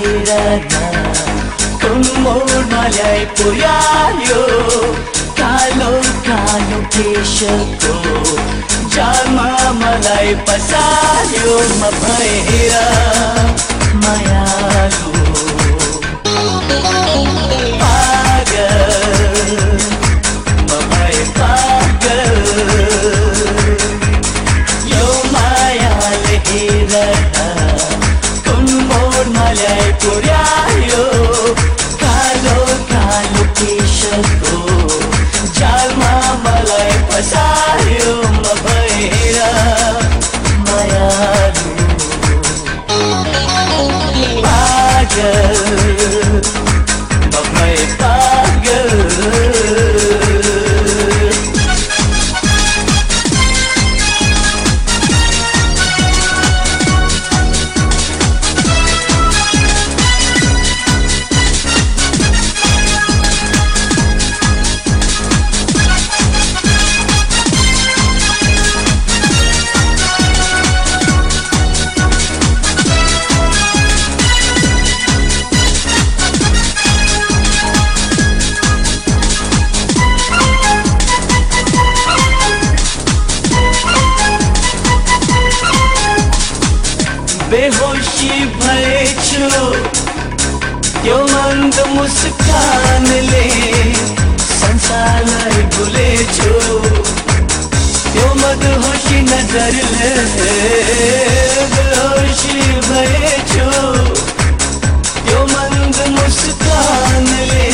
വീഴണ തുമ്മൂർമലയായി പുയായോ കാലോ കാലോ കേശോ ജാമാ മലായി പസായോ മഭൈര മയാലൂ Cause त्यो मन्द मुस्कानले संसारलाई भुलेछु त्यो मदहोसी नजरले बेहोसी भएछु त्यो मन्द मुस्कानले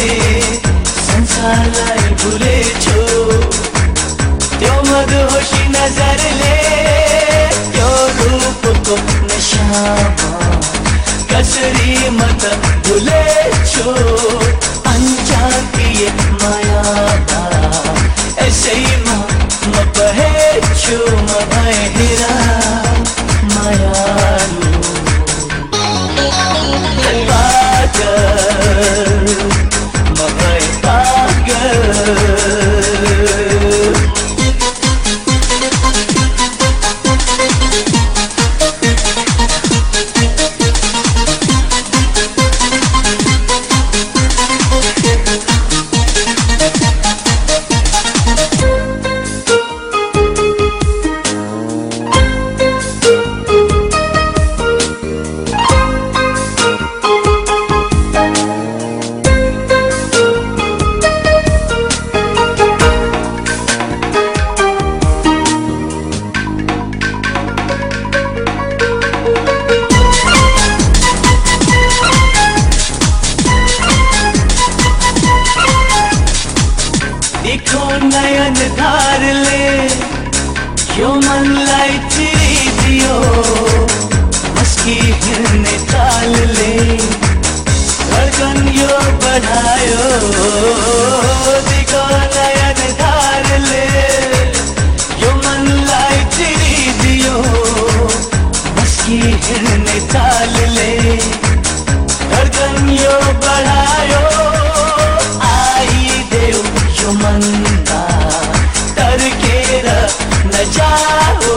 संसारलाई भुलेछु त्यो मदहोसी नजरले बच्चों अनचाती ये ऐसे ही माँ मबहे चो हिरा हिँड्ने तालले धड्कन यो बढायो देखो नयन धारले यो मनलाई चिरिदियो। मस्की हिँड्ने तालले धड्कन यो बढायो आइदेऊ यो मनमा तर्केर नजाओ